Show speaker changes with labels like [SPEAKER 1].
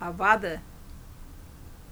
[SPEAKER 1] Avada?